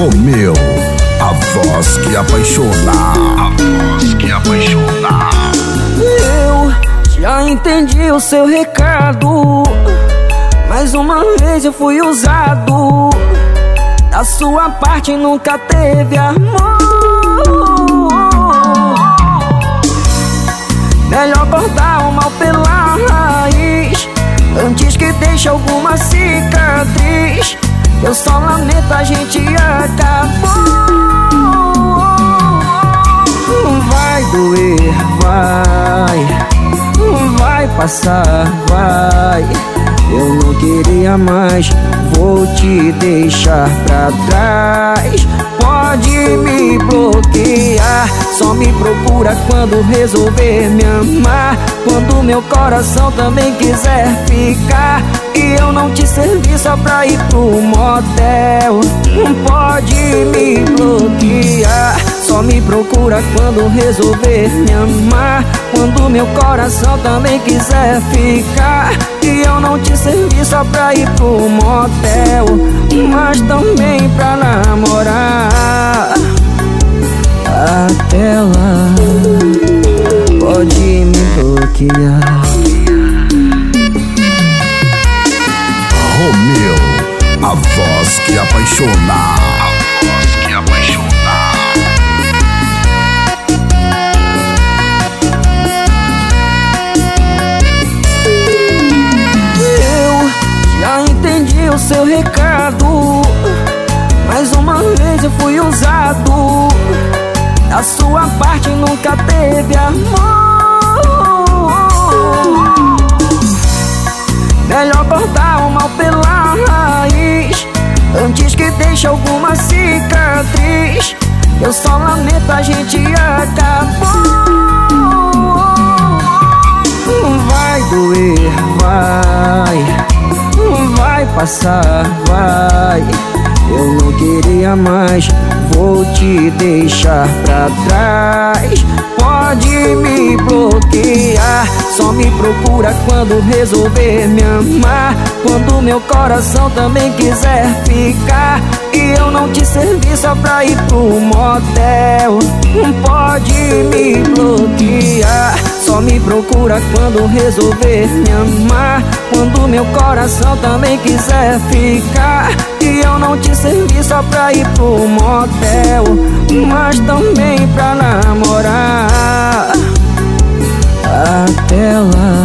Romeu, a voz que apaixona. A voz que apaixona. Eu já entendi o seu recado. Mais uma vez eu fui usado. Da sua parte nunca teve amor. Melhor cortar o mal pela raiz Antes que deixe alguma cicatriz doer, vai. Vai passar, vai. Eu não queria mais Vou te deixar pra trás. Pode me bloquear Só me procura quando resolver me amar. Quando meu coração também quiser ficar E eu não te servir só pra ir pro motel. Pode me procura quando resolver me amar. Quando meu coração também quiser ficar. E eu não te servir só pra ir pro motel Mas também pra namorar. Até lá. Pode me bloquear. Romeu, a voz que apaixona. A voz que apaixona. Seu recado. Mais uma vez eu fui usado. Da sua parte nunca teve amor. Melhor cortar o mal pela raiz Antes que deixe alguma cicatriz. Eu só lamento a gente acabou passar, vai. Eu não queria mais Vou te deixar pra trás. Pode me bloquear Só me procura quando resolver me amar. Quando meu coração também quiser ficar E eu não te servir só pra ir pro motel. Pode me bloquear Me procura quando resolver me amar. Quando meu coração também quiser ficar. E eu não te servir só pra ir pro motel Mas também pra namorar. Até lá